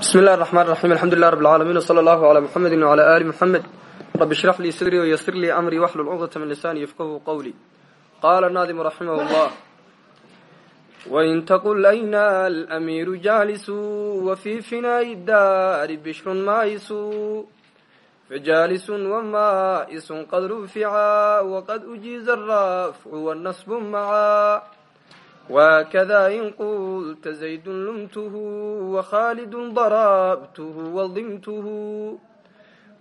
bismi illahi raxmaan raxiim alxamdulilah rab alcaalamiin wsala allahu calaa muxamedi wcala aali muxamed rabi ishrax lii sadrii wayasir lii amrii waxlul cuqdata min lisaani yafqahu qowlii qaala naadimu raximah llah wain taqul ayna alamiiru jaalisu wafii finaa'i daari bishrun maa'isu fajaalisun wamaa'isun qad rufica waqad ujiiza arafcu wannasbu maca وkda in qulta زayd lumth وkhاld ضربth وضمth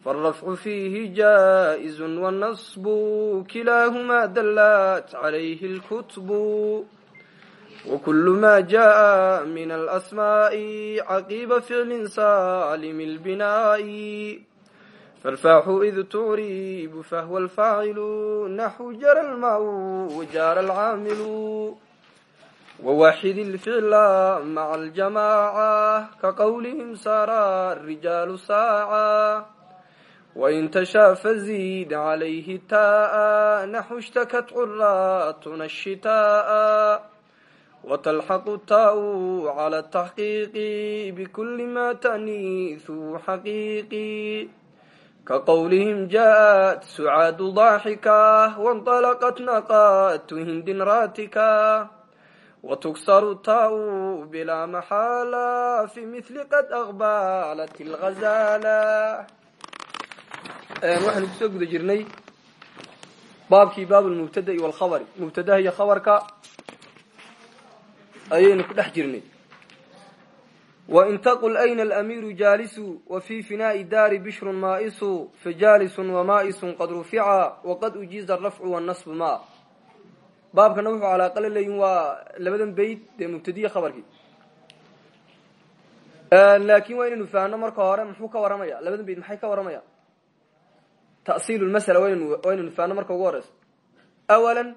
فالرفع فيه جائز والنصب كلاهma dلت عlyه الكتب وكل ma جاء من الأسماء عقيب فعل سالم البناء فالفاح إذ تعريب فهو الفاعل نحو جرى الماء وجار العاamل وواxid الفعلا mع الجماعة kaqwlهم sara الرiجاaل sاacة وin تشhا فزيد عlyه tاء نحو اشتكت cratna الشتاء وتلحق الtاء على التحقيق بكل ma تأنيثu حقيقي kaqwlهم جاءت سعاad ضاحكة وانطلقت نقات هند rاtikة وتكسر الtاء بلا محالة في مثل qad أqبلت الغزالة waxaynu kusoo guda jirnay baabkii baab lmubtada wlkhabri mubtadaha iyo khabarka ayaynu ku dhex jirnay wain taqل ayna alamiiru jaalisu wafي finaaءi daari bishr maa'isu fajaalisu wamaa'isu qad rufica waqad ujiiza الrafcu wالnaصb ma baabkana wuxuu calaaqa la leeyihiin waa labadan bayd dee mubtadiya khabarkii laakin waa inaynu fahno marka hore muxuu ka waramaya labadan bayd maxay ka waramaya? Ta'siil lmasala waa inaynu fahno marka ugu horeyso awalan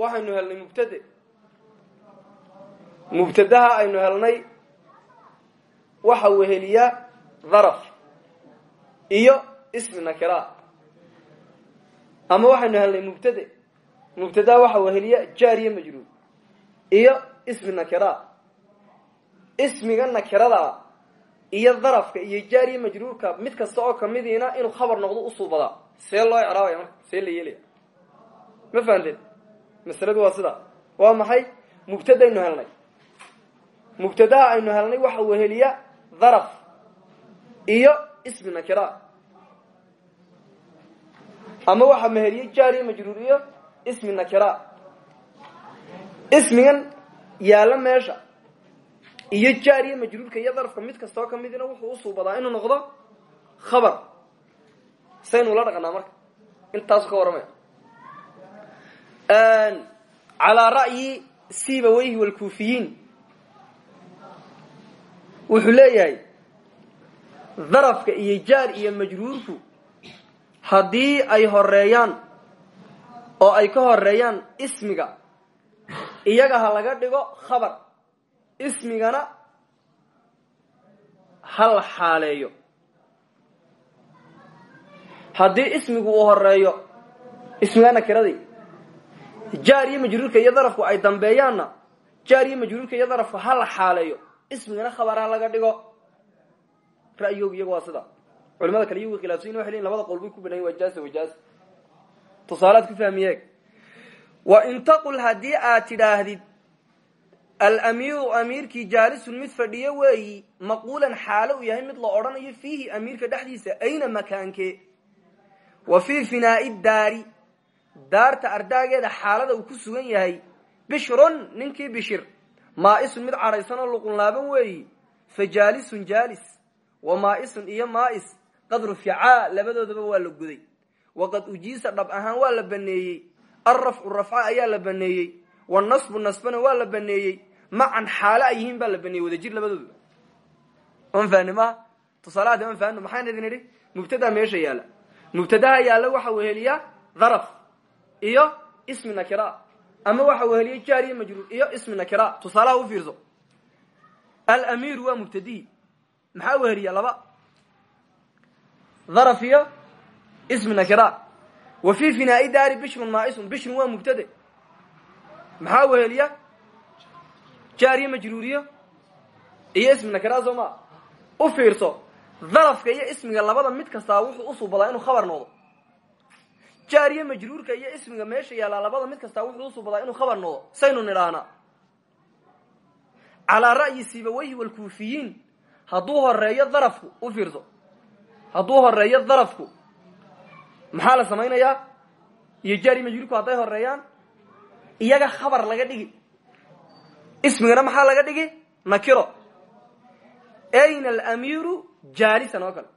waxaynu helnay mubtade. Mubtadaha aynu helnay waxa weheliya dharaf iyo ismi nakira. Ama waxaynu helnay mubtade mubtadaa waxa weheliya jaariya majruur. Iyo ismi nakira. Ismiga nakirada iyo darafka iyo jaariya majruurka mid kasta oo kamidiina inuu khabar noqdo usuubadaa see loo icraabaya marka see la yeelaya ma fahanteen? Masaladu waa sida. Waa maxay? Mubtadaynu helnay. Mubtadaha aynu helnay waxa weheliya daraf iyo ismi nakira. Ama waxa meheliya jaariya majruur iyo ismi nakira ismigan yaalla meesha. Iyo jaariya majruurka iyo darafka mid kastoo ka wuxuu usuubadaa inuu noqdo khabar. Saynu la dhaqanaa marka. Intaasu ka warramaya calaa ra'yi sibaweyhi walkuufiyiin wuxuu leeyahay darafka iyo jaar iyo majruurku ay horeeyaan oo ay ka horeeyaan ismiga. Iyaga ha laga dhigo khabar. Ismigana ha la xaaleeyo. Haddii ismigu uu horeeyo ismiga nakiradii jaar iyo majruurka iyo darafku ay dambeeyaanna jaar iyo majruurka iyo darafku ha la xaaleeyo. Ismigana khabar ha laga dhigo. Ra'yoogu iyaga waa sida. Culimada kale iyagu khilaafsayin waxay leyin labada qowl bay ku banayen waa jaasa wajaasa tusaalaad ku fahmiyeeg wa in taqul haddii aad tidhaahdid alamiiru amiirkii jaalisun mid fadhiyo weeyi maquulan xaalo uu yahay mid la odhanayo fiihi amiirka dhexdiisa ayna makaankee? Wa fii finaa'i daari daarta ardaageeda xaalada uu ku sugan yahay bishrun ninkii bishir maa'isun mid cadhaysan oo luqunlaaban weeyi fa jaalisun jaalis wa maa'isun iyo maa'is qad ruficaa labadoodaba waa la guday waqad ujiisa dhab ahaan waa la baneeyey. Alrafcu rafca ayaa la baneeyey. Wanasbu nasbana waa la baneeyey. Macan xaalo ay baa la baneeyey. Wadajir labadooda on fahni maha tusaalahaadi on fahno maxaan idin meesha yaalla. Mubtadaha yaalla waxa weheliya daraf iyo ismi nakira. Ama waxa weheliya jaariya majruur iyo ismi nakira. Tusaalaha u fiirso. Alamiiru waa mubtadihi maxaa weheliya laba? Daraf iyo ismi nakira wa fii finaa'i daari bishrun maa'isun bishrun waa mubtade maxaa weheliya jaariya majruuriyo iyo ismi nakira soo maa u fiirso darafka iyo ismiga labada mid kastaa wuxuu usuubadaa inuu khabar noqdo jaariye majruurka iyo ismiga meesha yaallaa labada mid kastaa wuxuu usuubadaa inuu khabar noqdo saynu nidhahnaa calaa ra'yi sibaweyhi walkuufiyiin hadduu horeeyo darafku u fiirso hadduu horeeyo darafku maxaa la samaynayaa? Iyo jaari majruurku hadday horeeyaan iyaga khabar laga dhigi. Ismigana maxaa laga dhigi? Nakiro. Ayna alamiiru jaalisan oo kale.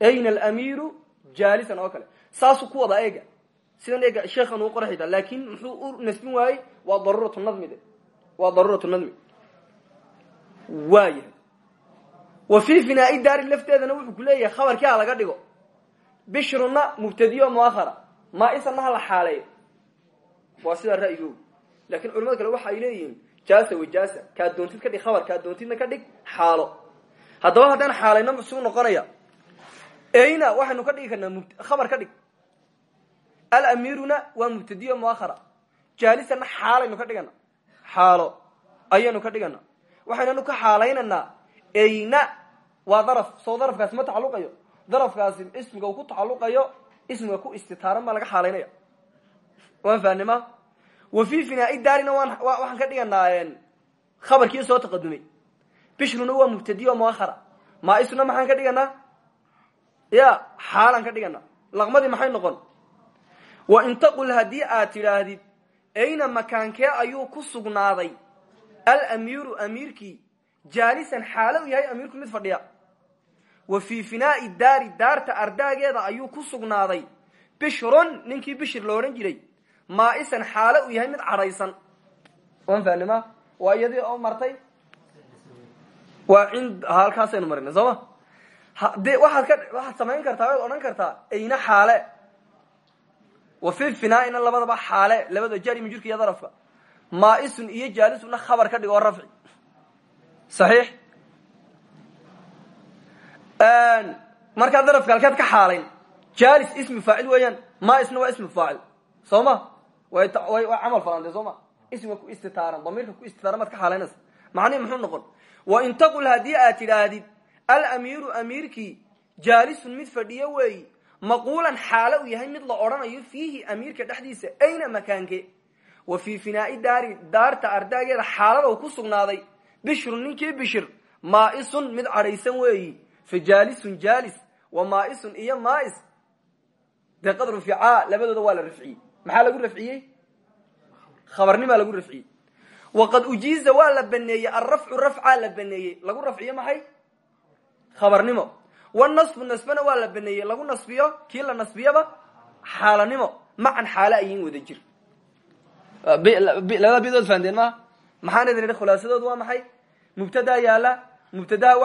Ayna alamiiru jaalisan oo kale. Saasuu ku wadaa eega. Sidan eega sheekhan uu qora xitaa laakin muxuu u nasbin waayey? Waa daruuratu nadmi waa daruuratu nadmi. Waayahay. Wa fii finaai daari lafteedana wuxuu ku leeyahay khabarkii ha laga dhigo bishruna mubtadiyo muahara maa isana ha la xaaleeyo. Waa sidaa ra'yigoogu laakiin culamada kale waxa ay leeyihiin jaasa wajaasa kaa doontid ka dhig khabar kaa doontidna ka dhig xaalo. Haddaba haddaan xaalayno suu noqonaya. Eyna waxaynu ka dhigi karnaa khabar ka dhig. Alamiruna waa mubtadiyo muahara jaalisana xaalaynu ka dhigana. Xaalo ayaynu ka dhigana. Waxaynanu ka xaalaynanaa. Eyna waa daraf soo darafkaasi ma tacaluqayo darafkaasi ismiga ku tacaluqayo ismiga ku istitaaran baa laga xaalaynaya. Waan fahnima wa fi finaai daarina waxaan ka dhiganaa khabarkii soo taqadumay. Bishruna waa mubtadiyo muahara maaisuna maxaan ka dhiganaa? Ya xaalaan ka dhiganaa. Laqmadii maxay noqon? Wa in taqul haddii aad tidhaahdid ayna makaankee ayuu ku sugnaaday? Alamiiru amiirkii jaalisan xaalo u yahay amiirku mid fadhiya wa fii finaai daari daarta ardaageeda ayuu ku sugnaaday. Bishrun ninkii bishir lo odhan jiray. Maaisan xaalo uu yahay mid cadhaysan. Waan fahnima waa iyadii oo martay? Waa ind halkaasaynu marinay soo ma? Hade waaad ka waxaad samayn kartaa waad odhan kartaa ayna xaale. Wa fi finaaina labadaba xaale labada jari majurka iyo darafka. Maaisun iyo jaalisuna khabar ka dhig oo rafci. Saxiix markaa darafka halkaad ka xaalayn jalis ismi faacil weeyaan maisna waa ismi faacil soo ma? Way camal falan de soo ma? Ismiga ku istitaaran damiirka ku muxuu noqon? Wa in taqul haddii aad tidhaahdid alamiiru amiirkii jaalisun mid fadhiyo weeyi maquulan xaalo yahay mid la odhanayo fiihi amiirka dhexdiisa ayna makaanke wa fii finaai daari daarta ardaageeda xaalada uu ku sugnaaday bishrun ninkii bishir maaisun mid cadhaysan weeyi fa jaalisun jaalis wa maaisun iyo mais dee qad ruficaa labadooda waa la rafciyey maxaa lagu rafciyey khabarnimaa lagu rafciyey waqad ujiiza waa la baneeyey alrafcu rafcaa la baneeyey. Lagu rafciyo maxay? Khabarnimo. Wanasbu nasbana waa la baneeyey. Lagu nasbiyo kii la nasbiyaba xaalanimo. Macan xaalo ayin wada jir. Labada bidood fahanteen maa maxaan idin idhi khulaasadood waa maxay? Mubtadaa yaalla mubtadaha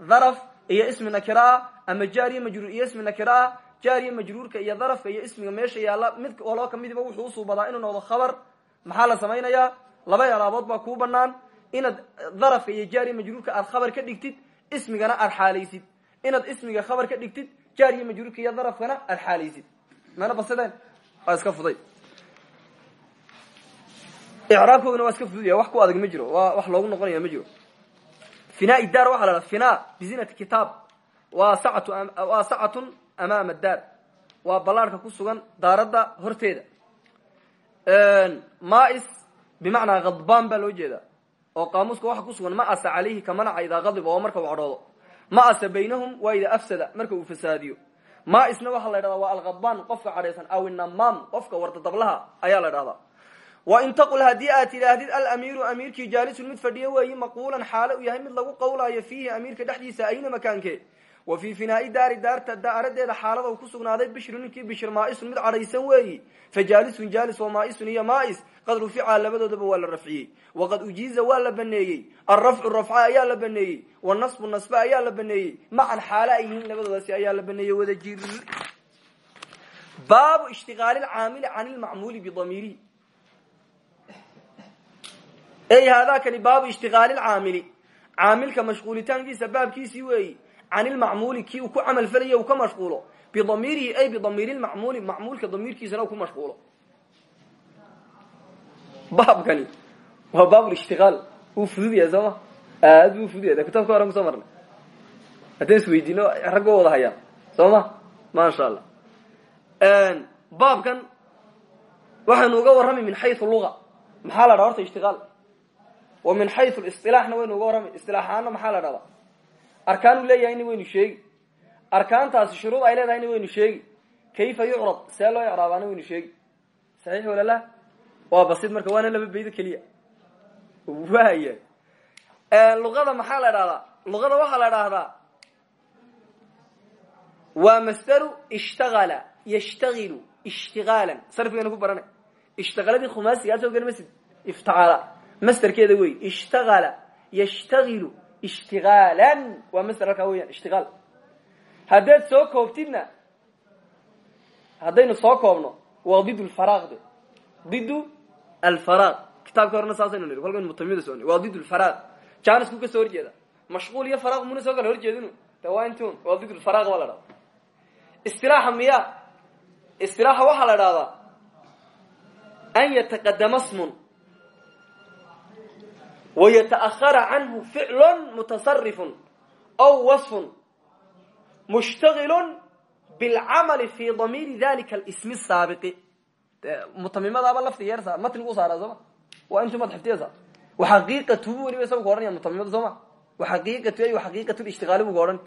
daraf iyo ismi nakiraah ama jaariya majruur iyo ismi nakiraah jaariya majruurka iyo darafka iyo ismiga meesha yaalla mid waloo kamidiba wuxuu usuubadaa inuu noqdo khabar. Maxaa la samaynayaa laba alaabood baa kuu banaan inaad darafka iyo jaariya majruurka aad khabar ka dhigtid ismigana aad xaalaysid. Inaad ismiga khabar ka dhigtid jaariya majruurka iyo darafkana aad xaalaysid. Mana basideen waa iska fuday. Icraabkoodana waa iska jiro. Waa wax finaa daar waxa la fina bizinati kitaab waa sacatu waa sacatun amaama daar. Waa ballaarhka ku sugan daaradda horteeda. Mais bimacnaa khadbaan baa loo jeedaa oo qaamuuska waxa ku sugan ma asa calayhi kamanaca idaa qadiba oo marka uu cadhoodo. Ma asa baynahum waa idaa afsada marka uu fasaadiyo. Maisna waxaa la dhahdaa waa alkhadbaan qofka cadhaysan aw inamaam qofka wardadablaha ayaa la dhahdaa wain taqul haddii aad tidhaahdid alamiiru amiirkii jaalisun mid fadhiyo weeyi maquulan xaalo uu yahay mid lagu qawlaayo fiihi amiirka dhexdiisa ayna makaanke? Wa fii finaai daari daarta daaradeeda xaalada uu ku sugnaaday bishru ninkii bishir maaisun mid cadhaysan weeyi fa jaalisun jaalis wa maaisun iyo mais qad rufica labadoodaba waa la rafciyey. Waqad ujiiza waa la baneeyey. Alrafcu rafca ayaa la baneeyey. Wanasbu nasbe ayaa la baneeyey. Macan xaalo ay yihiin ayaa la baneeyey ey haadakani baabu ishtiqaali lcaamili caamilka mashquulitaankiisa baabkiisii weeyi can ilmacmuuli kii uu ku camal felaye uu ka mashquulo. Bidamiirihi ay bidamiiri lmacmuuli macmuulka damiirkiisana uu ku mashquulo. Baabkani waa baabulishtiqaal wuu fudud yahay soo ma? Aad buu fuduya kitaabka horan ku soo marnay. Haddaan isweydiino raggoo wada hayaan. Soo ma? Maasha allah baabkan waxaynu uga warrami min xayu luga. Maxaa la dhaha horta ishtiqaal wa min xayu lisilaaxna waynu uga warrami isilaax ahaana maxaa la dhahdaa? Arkaan uu leeyahayna waynu sheegi. Arkaantaasi shuruud ay leedahayna waynu sheegi. Kayfa yucrad? See loo icraabaana waynu sheegi. Saxiix walala waa basid marka waana laba beydo keliya. Waaya luqada maxaa la dhahdaa? Luqada waxaa la dhahdaa waa masdaru ishtagala yashtagilu ishtigaalan sarfigana ku baranay ishtagaladii khumaasigaa soo geli masid iftacala masderkeeda wey ishtagala yashtagilu ishtigaalan. Waa masder halkaa weeyaan ishtigaal. Haddaad soo koobtidna haddaynu soo koobno waa did lfaraaq de didu alfaraaq. Kitaabka horena saasaynu nidhi kolkaynu mutamimada soo waa did lfaraaq janisku ka soo horjeeda. Mashquul iyo faraaq muna soo kala horjeedinu. De waa did lfaraaq baa la dhahda istilaaxa miya istilaaxa waxaa la dhahdaa an yataqadama smun wayata'ahara canhu ficlun mutasarifun aw wasfun mushtagilun bilcamali fi damiiri dalika alismi asaabiqi mutamimadaaba laftiga yarsa matnigu usaaraa sooma waa intuu madxiftiasa waxaqiiqatu weliba isaga ku ohanaya mutamimada sooma waxaqiiqatu ay xaqiiqatu lishtigaali buu ka odhan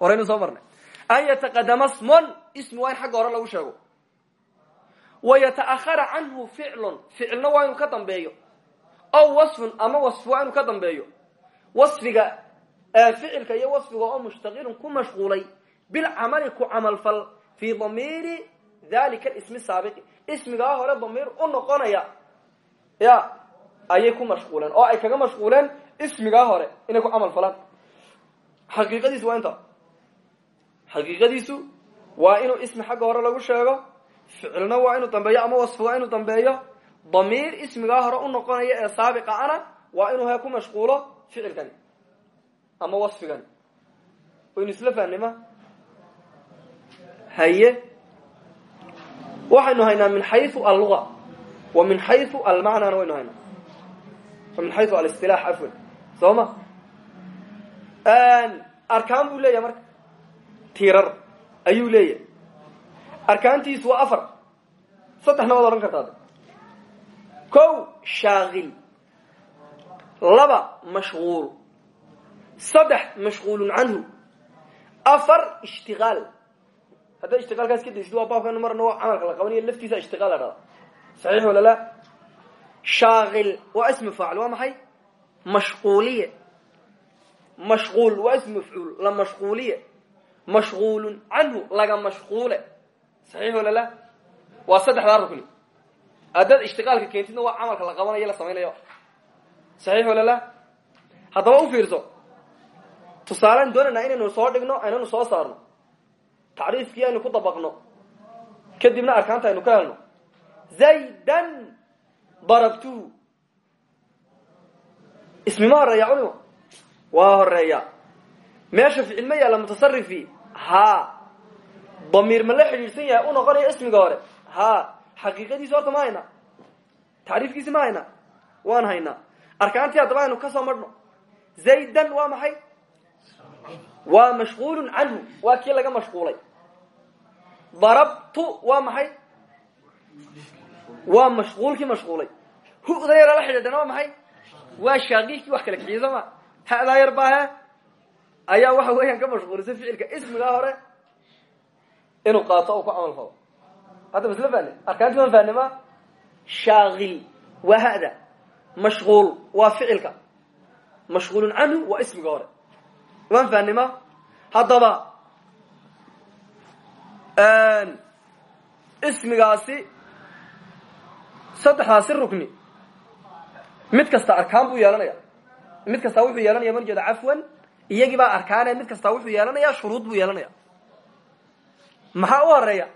horaynu soo marnay an yataqadama smon ismi waa in xagga hore lagu sheego wayata'ahara canhu ficlun ficilna waa inuu ka dambeeyo aw wasfun ama wasf waa inuu ka dambeeyo. Wasfiga ficilka iyo wasfiga oo mushtaqilun ku mashquulay bilcamali ku camalfal fii damiiri dalika ismi saabiqi ismigaa hore damiir u noqonaya ya ayay ku mashquuleen oo ay kaga mashquuleen ismigaa hore inay ku camal falaan. Xaqiiqadiisu waa inta. Xaqiiqadiisu waa inuu ismi xagga hore lagu sheego ficilna waa inuu dambeeyo ama wasfi waa inuu dambeeyo damiir ismigaa hore u noqonaya ee saabiqa ana waa inuu he ku mashquulo ficilkani ama wasfigani waynu isla fahnima haye. Waxaynu haynaa min xayu alluga wa min xayu almacnana waynu haynaa. Min xayu alistilax afwan. Soo ma arkaan buu leeyahay marka. Tirar ayuu leeyahay. Arkaantiisu waa afar. Saddexna waad odhan kartaa kow shaakil laba mashquul saddex mashquulun canhu afar ishtigaal hadday ishtiqaalkaas ka daysid waa baabkan marna waa camalka la qabanayo laftiisa ishtiqaal la dhada saxiix wala la? Shaakil waa ismi faacil waa maxay? Mashquuliye. Mashquul waa ismi mafcuul la mashquuliye. Mashquulun canhu laga mashquule. Saxiix wala la? Waa saddexdaa rukni haddaad ishtiqaalka keentidna waa camalka la qabanayo la samaynayo. Saxiix wala la? Haddaba u fiirso. Tusaaleen doonaynaa inaynu soo dhigno aynanu soo saarno. Tacriifkii aynu ku dabaqno. Kadibna arkaanta aynu ka helno. Zaydan darabtuhu ismi ma horreeya culimo waa horreeya meesha ficil ma yaalla mutasarifi ha damiir ma la xidhiidhsan yahay? U noqonaya ismiga hore. Ha xaqiiqadiisi horta ma hayna tacriifkiisi ma hayna waan haynaa arkaantii haddaba aynu ka soo marhno zaydan waa maxay waa mashquulun canhu waa kii laga mashquulay darabtu waa maxay waa mashquulkii mashquulay hu'da yar la xidhiidhana waa maxay waa shaaqiilkii wax kala kiciye sooma hadaa yar baahe ayaa waxa weeyaan ka mashquulisay ficilka ismigaa hore inuu qaato u ku camal falo hadda masla fahne arkaanti waan fahnema shaakil waa hada mashquul waa ficilka mashquulun canhu waa ismiga hore waan fahnima haddaba ismigaasi saddexdaasi rukni mid kasta arkaan buu yeelanaya mid kastaa wuxuu yeelanaya man jeeda cafwan iyagii baa arkaane mid kastaa wuxuu yeelanaya shuruud buu yeelanaya maxaa u horreeya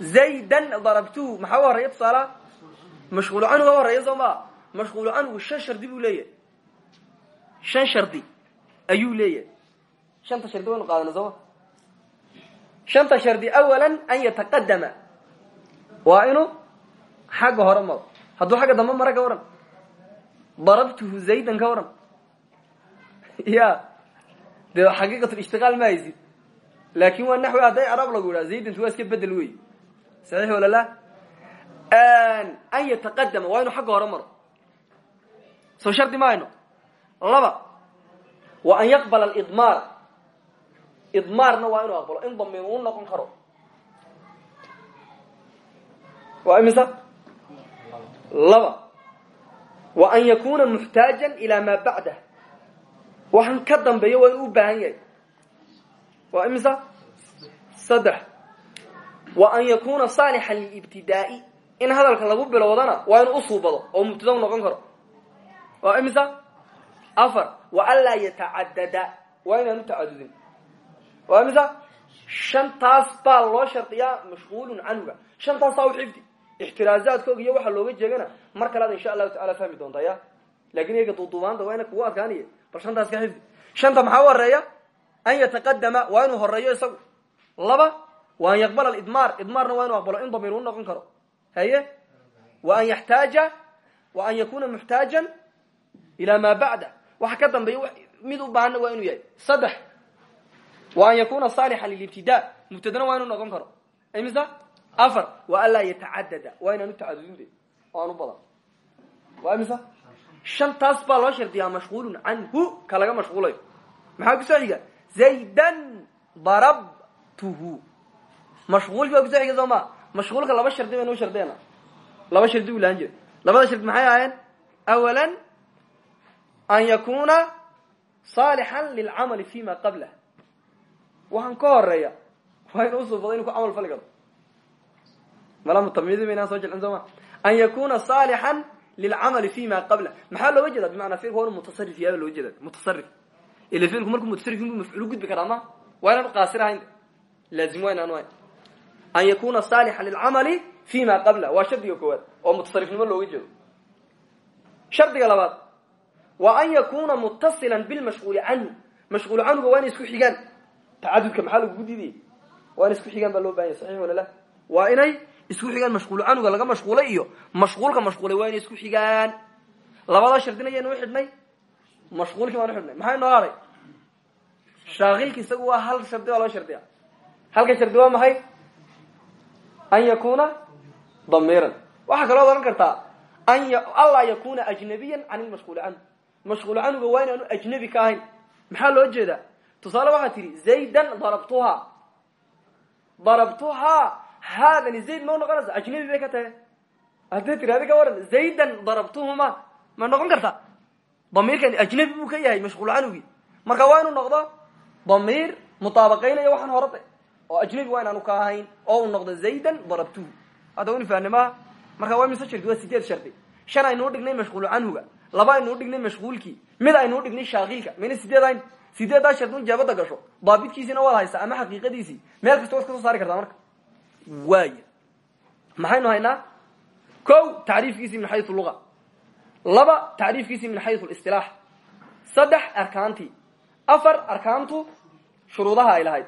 zaydan darabtuhu maxaa u horreeya tusaala mashquulu canhuga u horreeya soo maa mashquulu canhu shan shardi buu leeyahay shan shardi ayuu leeyahay shanta shardi waynu qaadana sooma shanta shardi awalan an yataqadama waa inuu xagga hore maro hadduu xagga dambe mara ka waran darabtuhu zaydan ka waran ya dee xaqiiqatulishtiqaal ma haysid laakin waa naxwi hadday arab lagu idhaha zaydantu waa iska bedel wey saxiix wala la? An yataqadama waa inu xagga hore maro. Soo shardi mahayno laba wa an yaqbala alidmaar. Idmaarna waa inuu aqbalo in damiir uu noqon karo. Waa imisa? Laba wa an yakuna muxtaajan ila ma bacdah. Waxaan ka dambeeya waa inuu u baahan yahay. Waa imisa? Saddex wa an yakuna saalixan lilibtidaa'i in hadalka lagu bilowdana waa inuu usuubado oo mubtada noqon karo. Waa imisa? Afar. Wa an laa yatacadada. Waa inaan u tacadudin. Waa imisa? Shantaas baa loo shardiyaa mashquulun canhuga. Shantaasaa u xifdi. Ixtiraazaadkooga iyo waxaa looga jeegana mar kalead insha allahu tacala fahmi doontaa ya? Lakin iyaga duuduubaanta waa ina kugu adkaanaya bal shantaas ka xifdi. Shanta maxaa u an yataqadama waa inuu horeeyo isagu. Laba wa an yaqbala alidmaar idmaarna waa inuu aqbalo in damiir u noqon karo haye wa an yaxtaaja wa an yakuna muxtaajan ila ma bacda waxa ka dambeeya mid u baahanna waa inuu yahay saddex wa an yakuna saalixan lilibtida mubtadana waa inuu noqon karo imisa afar wa an laa yatacadada waa inaan u tacadudin oo aan u badan waa imisa shantaas baa loo shardiyaa mashquulun canhu ka laga mashquulayo maxaa ku soo xiga zaydan darabtuhu mashquulki baa ku soo xiga soo ma? Mashquulka laba shardi baynu u shardiyana laba shardi u lahan jira labada shardi maxay ahaayeen? Awalan an yakuna saalixan lilcamali fi ma qablah waxaan ka horreeya waa inu usuubado inu ku camal fali karo mala mutamidi baynaan soo jilcin soo ma? An yakuna saalixan lilcamali fi ma qabla. Maxaa looga jeeda bimacnaa ficilku waa inu mutasarif yaaba looga jeeda mutasarif ila ficilku markuu mutasarif inbuu mafcuul gudbi karaa ma? Waa inaanu qaasir ahayn. Laazim waa inaanu ahayn an yakuna saalixan lilcamali fi ma qabla waa shardiga koowaad oo mutasarifnimo looga jeedo shardiga labaad wa an yakuna muttasilan bilmashquuli canhu mashquul canhuga waa inay isku xigaan tacadudka maxaa lagugu diidayay waa inay isku xigaan baa loo bahanya saxix wala la waa inay isku xigaan mashquul canuga laga mashquulay iyo mashquulka mashquulay waa inay isku xigaan labada shardina yaynu uxidhnay mashquulkii baan uxidhnay maxaa inoo haray shaakilki isagu waa hal shardi baa loo shardiya halka shardi waa maxay an yakuna damiiran waxaa kaloo oran kartaa an anlaa yakuna ajnabiyan can ilmashquuli canhu mashquul canuga waa inaanu ajnabi ka ahayn maxaa loo jeedaa tusaale waxaa tidhi zaydan darabtuha darabtuhaa haadani zayd ma noqonaysa ajnabi ka tahay hadday tirahda ka waran zaydan darabtuhuma ma noqon karta damiirkan ajnabi buu ka yahay mashquul canugii marka waa inuu noqdo damiir mutaabaqaynaya waxaan horada oo ajnabi waa inaanu ka ahayn oo uu noqdo zaydan darabtuhu hadda waynu fahne maha marka waa mise shardi waa sideed shardi shan aynuu dhignay mashquul canhuga laba aynuu dhignay mashquulkii mid aynuu dhignay shaakilka mayna sideed ayn sideedaa shard un jaabada gasho daabidkiisiina waad haysaa ama xaqiiqadiisii. Meel kasta waad ka soo saari kartaa marka. Waay. Maxaynu haynaa? Ko tacriifkiisii min xayu luga laba tacriifkiisii min xayu listilaax saddex arkaantii. Afar arkaantu shuruudaha ay lahayd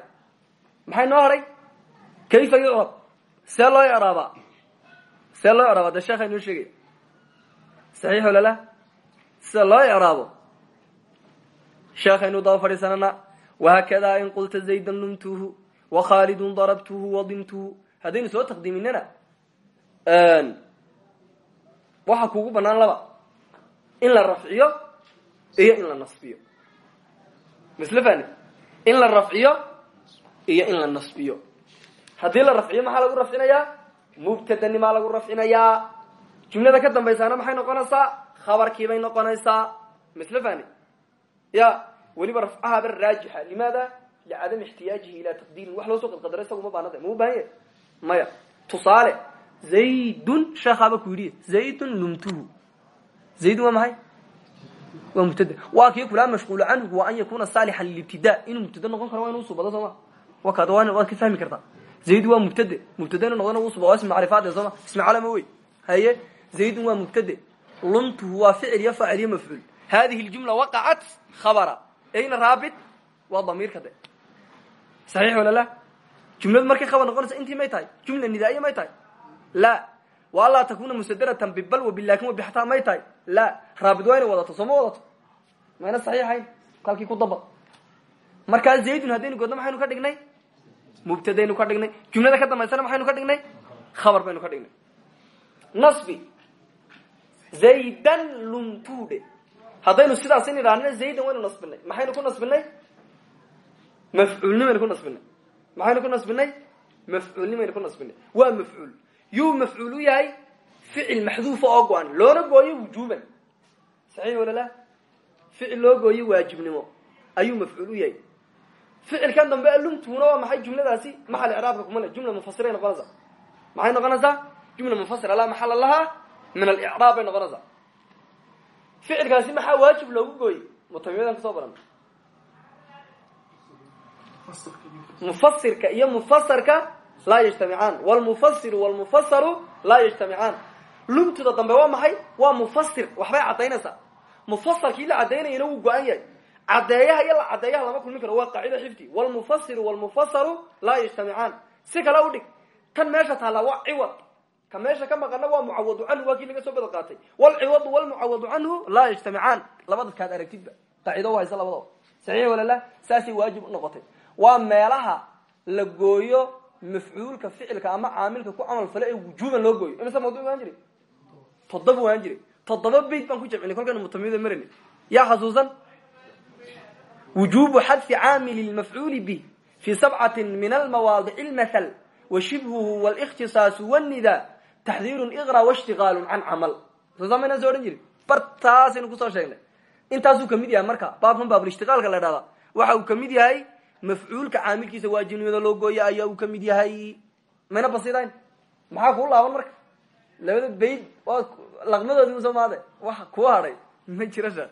maxay noo kayfa yucrab see loo icraabaa see loo icraaba dee sheekha inoo sheegaya saxiix olala sida loo icraabo sheekaynu daba fadhiisanana. Wahakadaa in qulta zaydan lumtuhu wakhaalidun darabtuhu wadimtuhu haddaynu soo taqdiiminana waxaa kuugu banaan laba. In la rafciyo iyo in la nasbiyo. Fani in la rafciyo iyo in la nasbiyo. Haddii la rafciyo maxaa lagu rafcinayaa? Mubtadanimaa lagu rafcinayaa. Jumlada ka dambaysaana maxay noqonaysaa? Khabarkiibay noqonaysaa. Misle fani ya weliba rafcahaaba raajixa. Limaada? Licadami ixtiyaajihi ila taqdiirin wax loo soo qadqadaro isagu ma baanada ma u baahan yahay maya. Tusaale zaydun sheekhaaba ku yidhi zaydun lumtuhu. Zaydun waa maxay? Waa mubtada. Waa kii kulaa mashquulu canhu waa an yakuna saalixan lilibtida inuu mubtada noqon karo waa inu usubado soo ma wa kaad waad ka fahmi kartaa. Zayd waa mubtade mubtada inu noqdona usuba waa ismi macrifaade sooma ismi calama wey haye zaydun waa mubtade lumtuhu waa ficil iyo faacil iyo mafcuul. Hadihi ljumla waqacat khabara. Ayna raabit? Waa damiirka de. Saxiix wala la? Jumladu markay khabar noqonaysa intii may tahay. Jumla nidaa'iya may tahay? La. Wa anlaa takuna musadaratan bibal wa bilakin wa bixataa may tahay? La. Raabid waa inay wadato soo ma wadato? Mayna saxiixayn? Halkii ku daba. Markaa zaydun haddaynu godno maxaynu ka dhignay mubtadaynu ka dhignay jumlada ka dambaysana maxaynu ka dhignay khabar baynu ka dhignay nasbi zaydan lumtude haddaynu sidaas in idhahnina zaydan waynu nasbinay maxaynu ku nasbinay mafcuulnimaynu ku nasbinay maxaynu ku nasbinay mafcuulnimaynu ku nasbinay waa mafcuul yuu mafcuul u yahay ficil maxduufa oo go-an loona gooyo wujuuban saxiix wala la ficil loo gooyo waajibnimo ayuu mafcuul yahay ficilkan dambe lumtuna waa maxay jumladaasi? Maxal icraabka kuma le jumla mufasiray noqonaysaa maxay noqonaysaa jumla mufasira laa maxala lahaa min alicraab bay noqonaysaa ficilkaasi maxaa waajib loogu gooyey? Mutamimadan ka soo baran. Mufasirka iyo mufasarka laa yajtamicaan wlmufasiru wlmufasaru laa yajtamicaan lumtuda dambe waa maxay? Waa mufasir waxbay caddaynaysaa. Mufasarkii la caddaynayana wuu go-an yahay caddeeyaha iyo la caddeeyaha lama kulmin karo waa qaacida xifdi wlmufasiru wlmufasaru laa yajtamicaan si kale udhig tan meesha taallaa waa ciwad. Ka meesha ka maqana waa mucawadu canhu waa kii laga soo bedel qaatay wlciwadu wlmucawadu canhu laa yajtamicaan labadadkaad aragtidba qaacido haysa labadaba. Saxiix wala la saasay waajib unoqotay waa meelaha la gooyo mafcuulka ficilka ama caamilka ku camal fale ee wujuuban loo gooyo. Imase mawduc waan jiray? Toddoba waan jiray. Toddoba beyt baan ku jamcinay kolkaynu mutamimida maranay yaa xasuusan wujubu xadfi caamili lmafcuuli bih fi sabcati min almawaadici lmathal wa shibhuhu wاlاkhtisaasu wاnida taxdiirun iqra washtiqaalu can camal soosaa maynaan so odhan jirin bartaasaynu kusoo sheegnay intaasuu kamid yahay marka baabkan baabulishtiqaalka la dhahdaa waxa uu kamid yahay mafcuulka caamilkiisa waajibnimada loo gooya ayaa uu kamid yahay mayna basidayn maxaa kuu laaban marka labada bayd waa laqmadoodii usoo maade waxa kuu hadhay ma jirasha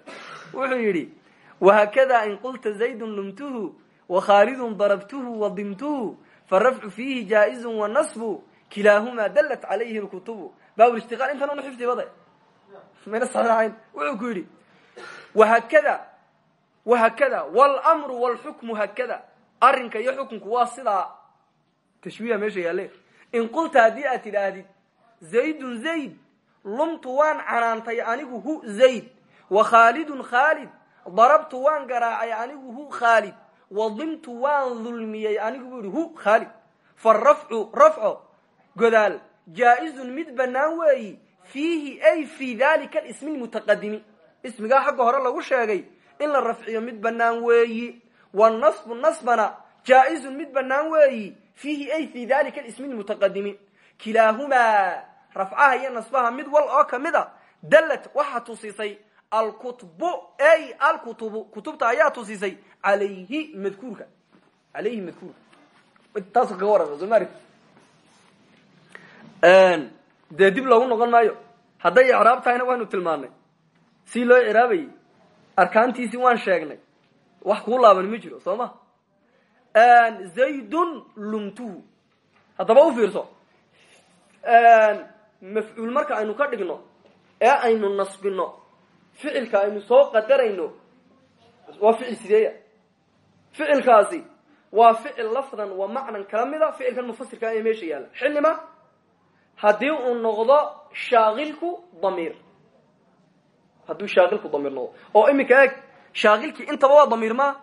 wuxuu yidhi wahakada in qulta zaydun lumtuhu wakhaalidun darabtuhu wadimtuhu farafcu fiihi jaaizun wanasbu kilaahumaa dalat calayhi lkutubu baabulishtiqaal intan una xifdibada mayna saxiixayn wuxuu ku yidhi wahakada wahakada wlmru wlxukmu hakada arrinka iyo xukunku waa sidaa tashbiiha meesha yaale in qulta haddii aad tidhaahdid zaydun zayd lumtu waan canaantay anigu hu zayd wa khaalidun khaalid darabtu waan garaacay anigu hu khaalid. Wadimtu waan dulmiyey anigu buu yihi hu khaalid. Farafcu rafco godaal. Jaa-izun mid banaan weeyi fiihi ay fi dalika ismi lmutaqadimi ismigaa xagga hore lagu sheegay in la rafciyo mid banaan weeyi. Wanasbu nasbana jaa-izun mid banaan weeyi fiihi ay fi dalika ismi lmutaqadimi kilaahumaa rafcaha iyo nasbaha mid wal oo ka mid a dallat waxaa tusisay alkutbu ay alkutubu kutubta ayaa tusisay alayhi madkuurka alayhi madkuurka. Taasu kaga warama soo maari dee dib loogu noqon maayo. Hadday icraab tahayna waynu tilmaanay si loo icraabayay arkaantiisii waan sheegnay. Wax kuu laaban ma jiro soo ma? Zaydun lumtuhu haddaba u fiirso. Mafcuul marka aynu ka dhigno ee aynu nasbino ficilka aynu soo qadarayno waa ficil sideeya. Ficilkaasi waa ficil lafdan wa macnan kala mida ficilkan mufasirka ee meesha yaalla. Xillima haddii uu noqdo shaakilku damiir. Hadduu shaakilku damiir noqdo. Oo iminka eeg shaakilkii intaba waa ma?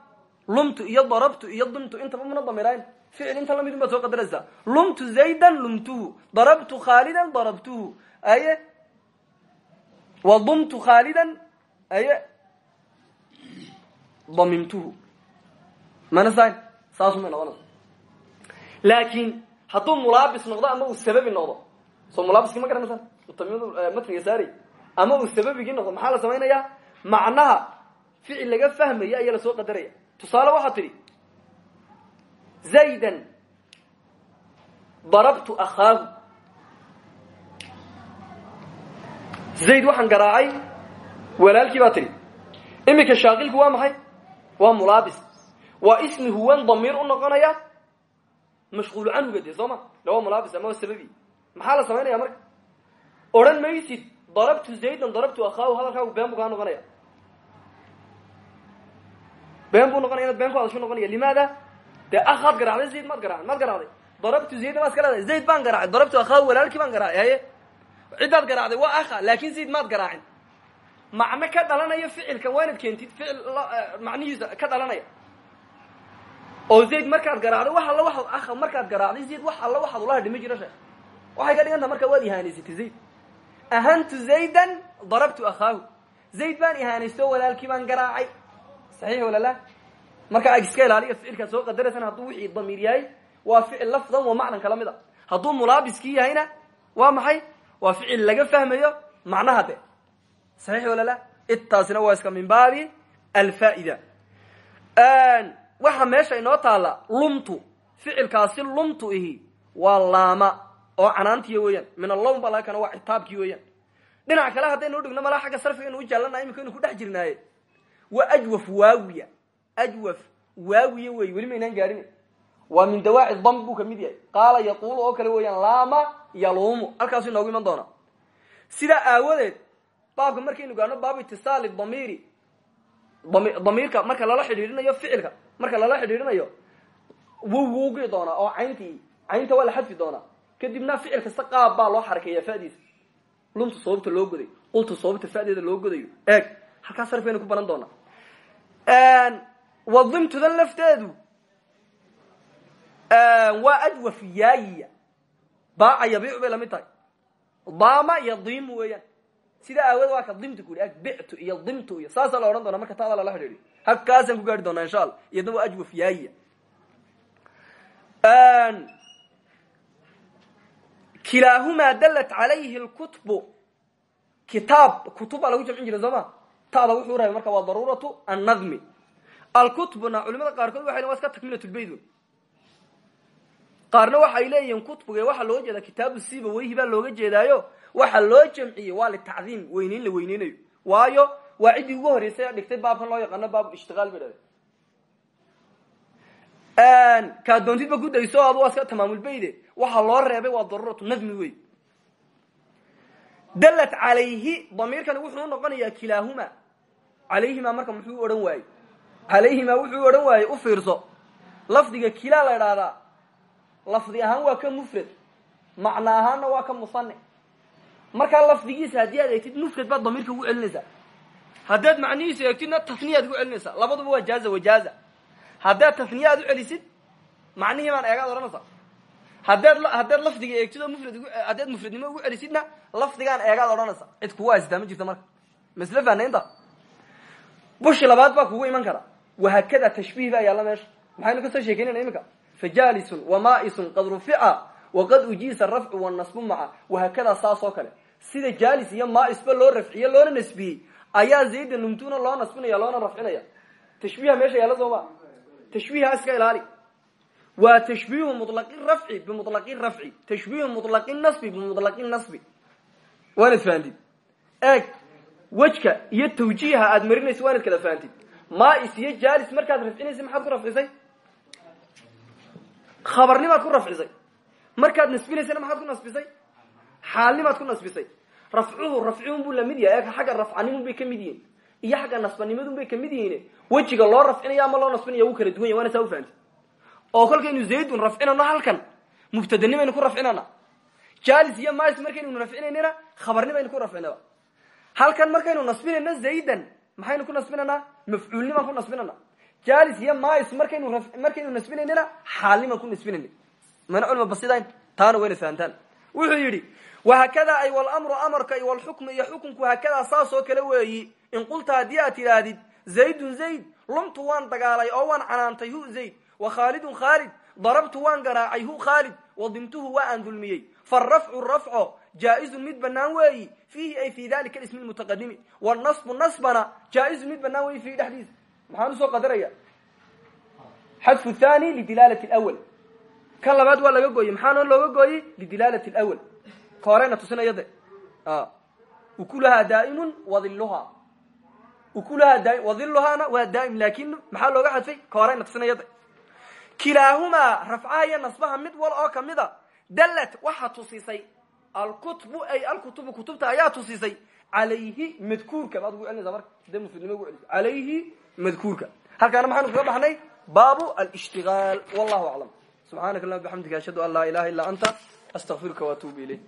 Lumtu iyo darabtu iyo dimtu intaba muna damirayn ficil inta lamidun baad soo qadaraysaa lumtu zaydan lumtuhu darabtu khaalidan darabtuhu. Aye wadumtu khaalidan aye damimtuhu mana sayn saasumay noqonaysa laakiin hadduu mulaabis noqdo ama uu sababi noqdo soo mulaabiskii ma garanaysaa mutamimadu matniga saari. Ama uu sababigii noqdo maxaa la samaynayaa? Macnaha ficil laga fahmaya ayaa la soo qadaraya tusaale waxaa tidhi zaydan darabtu akhaahu zayd waxaan garaacay walaalkii baa tidhi iminka shaakilku waa maxay waa mulaabis waa ismi huwan damiir u noqonaya mashquulu canhuga dee soo ma de waa mulaabis ama waa sababi maxaa la samaynaya marka odhan maysid darabtu zaydan darabtu akhaahu hadalkaagu been buu kaa noqonaya been buu noqonaya inaad been ku hadashu noqonaya limaada dee akhaad garacday zayd maad garacin maad garacday darabtu zaydan maad iska leedahay zayd baan garaacay darabtu akhaahu walaalkii baan garaacay haye ciddaad garaacday waa akha laakin zayd maad garaacin. Macno ka dhalanaya ficilkan waa inaad keentid ficil macnihiisa ka dhalanaya. Oo zayd markaad garaacday wax alla waxaad akha markaad garaacday zayd wax alla waxaad ula hadhi ma jiro sheekh. Waxay ka dhigan taha markaa waad ihaanaysatay zayd. Ahantu zaydan darabtu akhaahu. Zayd baan ihaanaysto walaalkii baan garaacay. Saxiix wala la? Marka ag iska ilaaliya ficilkaad soo qadaraysan hadduu wixii damiir waa ficil lafdan wa macnan kala mid a. Yahayna waa maxay waa ficil laga fahmayo macnaha de. Saxiix wala la intaasina waa iska min baabi alfaa'ida waxa meesha inoo taalla lumtu ficilkaasi lumtu ihi waa laama oo canaantiya weeyaan min allowm baa laga kana waa citaabkii weeyaan. Dhinac kale haddaynu udhigno malaa xagga sarfigaynu u jaalana imika aynu ku dhex jirnaaye waa ajwaf waawiya ajwaf waawiya wey weli maynaan gaadhin waa min dawaaci dam buu ka mid yahay. Qaala yaquulu oo kale weeyaan laama yaluumu. Halkaasu inoogu iman doonaa sidaa aawadeed baabka markaynu gaadhno baabu itisaali damiiri. Damiirka marka lala xidhiidhinayo ficilka marka lala xidhiidhinayo wow wuugi doonaa oo cayntii caynta waa la xadfi doonaa kadibna ficil kasta qaab baa loo xarakeeya fadiisa. Lumta sababta loo goday qulta sababta fadeeda loo godayo. Eeg halkaa sarfaynu ku baran doonaa wadimtudan lafteedu waa ajwaf yaayiya baaca yabiicu bay la mid tahay. Daama iyo diimu weeyaan. Sidaa aawood waa ka dimtu ku yidhi bictu iyo dimtu iyo saasaa la odhan doona. Marka taada lala xidhiidhiyo halkaasaan ku gaari doonaa insha allah iyadna waa ajwaf yaayiya kilaahumaa dalat calayhi lkutbu kitaab kutub baa lagu jamcin jira soo ma? Taada wuxuu rahay marka waa daruuratu annadmi. Alkutbuna culimada qaarkood waxay wa iska takmilatulbaydun qaarna waxay leeyihiin kutbuga waxaa looga jeedaa kitaabu siba weyhi baa looga jeedaayo. Waxa loo jamciyey waa litacdiim weyneyn la weyneynayo waayo waa ciddii ugu horreysay ee dhigtay baabkan loo yaqaano baab ishtiqaal bay dhahde kaa doontidba ku dayso adu waa iska tamaamulbayde waxaa loo reebay waa daruuratu nadmi wey. Dalat calayhi damiirkani wuxuu unoqonayaa kilaahuma. Calayhima marka muxuu odhan waayey? Calayhima wuxuu odhan waayey u fiirso. Lafdiga kilaa la idhaahdaa lafdi ahaan waa ka mufrad macno ahaanna waa ka musane markaa lafdigiisa haddii aad eegtid mufrad baad damiirka ugu celinaysaa haddaad macnihiisa eegtidna tafniyaad ugu celinaysaa labaduba waa jaaza wajaaza haddaad tafniya aad u celisid macnihii baan eegaad odhanaysaa. Haddaad haddaad lafdiga eegtid oo mufrad haddaad mufradnimo ugu celisidna lafdigaan eegaad odhanaysa. Cid kugu haysataa ma marka. Masle fahnaynta? Bushi labaad baa kugu iman kara. Wahakada tashbiih baa yaalla meesha. Maxaynu ka soo sheekeynayna iminka fajalisun wamaisun qad rufica waqad ujiisa rafcu wanasbu maca wahakadaa saas oo kale sida jalis iyo maisba loo rafciye loona nasbiyey ayaa zayda numtuna loo nasbinaya loona rafcinaya tashbiiha meesha yaalla soo ma tashbiiha iska ilaali waa tashbiihu mulaqi rafci bimulaqi rafci tashbiihu mulaqi nasbi bimulaqi nasbi waanad fahantid eeg wejka iyo tawjiiha aad marinaysa waanad kala fahantid mais iyo jalis markaad rafcinaysa maxaad ku rafcisay khabarnimaad ku rafcisay. Markaad nasbinaysana maxaad ku nasbisay? Xaalnimaad ku nasbisay. Rafcuhu rafcihun buu la mid yahay. Eeg xagga rafcanimun bay yihiin. Iyo xagga nasbanimadun bay ka mid yihiin. Wejiga loo rafcinaya ama loo nasbinaya wuu kala duwan yahy waana saa u fahantid oo kolkaynu zaydun rafcinano halkan mubtadanimaynu ku rafcinana. Jalis iyo mais markaynunu rafcinaynana khabarnimaynu ku rafcinaba. Halkan markaynu nasbinayno zaydan maxaynu ku nasbinanaa mafcuulnimaan ku nasbinana jalis iyo mais markaynu markaynu nasbinaynana xaalnimaan ku nasbinayna mana culma basidayn taana wayna fahantaan wuxuu yidhi wahakadaa ay walamru amarka iyo walxukmu iyo xukunku hakadaa saas oo kale weeyi. In qulta haddii aad tidhaahdid zaydun zayd lumtu waan dagaalay oo waan canaantay hu zayd. Wa khaalidun khaalid darabtu waan garaacay hu khaalid wadimtuhu waa aan dulmiyey. Farafcu rafco jaa-izun mid banaan weeyi. Fiihi ay fi dalika ismi lmutaqadimi wanasbu nasbana jaa-izun mid banaan weeyi maxaan u soo qadaraya xadfu thani lidilaalati lwal kan labaad waa laga gooyey. Maxaana looga gooyey? Lidilaalati lwal ka horeyna tusinaya de ukulahaa daa'imun wadiluhaa ukulahaa daai wadiluhaana waa daa'im laakin maxaa looga xadfay? Ka horeyna tusinaya de kilaahumaa rafcaha iyo nasbaha mid wal oo ka mid a dallat waxaa tusisay. Alkutbu ay alkutubu kutubta ayaa tusisay. Calayhi madkuurka madkuurka. Halkaana maxaynu kaga baxnay? Baabu alishtigaal. Wallahu aclam subxaanaka allahuma bixamdika ashhadu an laa ilaha illa anta astaqfiruka waatuubu ilayk